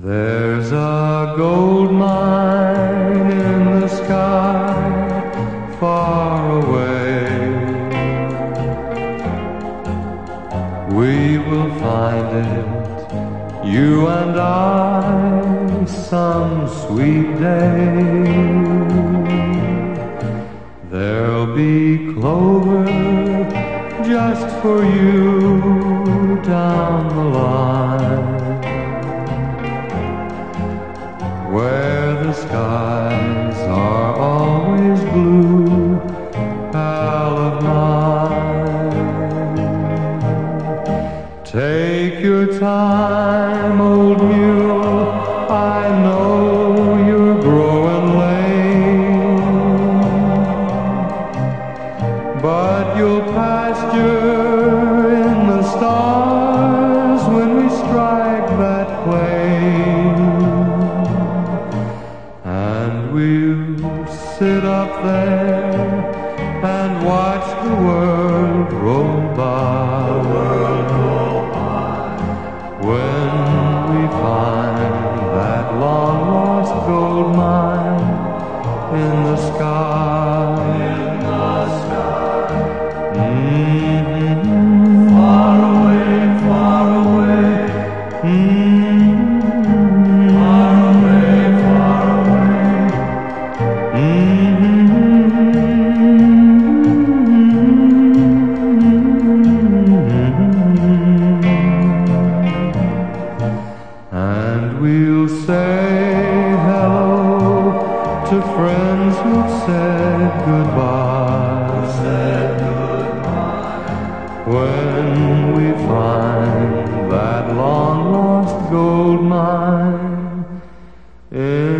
There's a gold mine in the sky far away. We will find it, you and I, some sweet day. There'll be clover just for you down your time, old mule, I know you're growing lame, but you'll pasture in the stars when we strike that plain. And we'll sit up there and watch the world roll by. When we find that long lost gold mine to friends who've said goodbye. Said goodbye. When we find that long lost gold mine in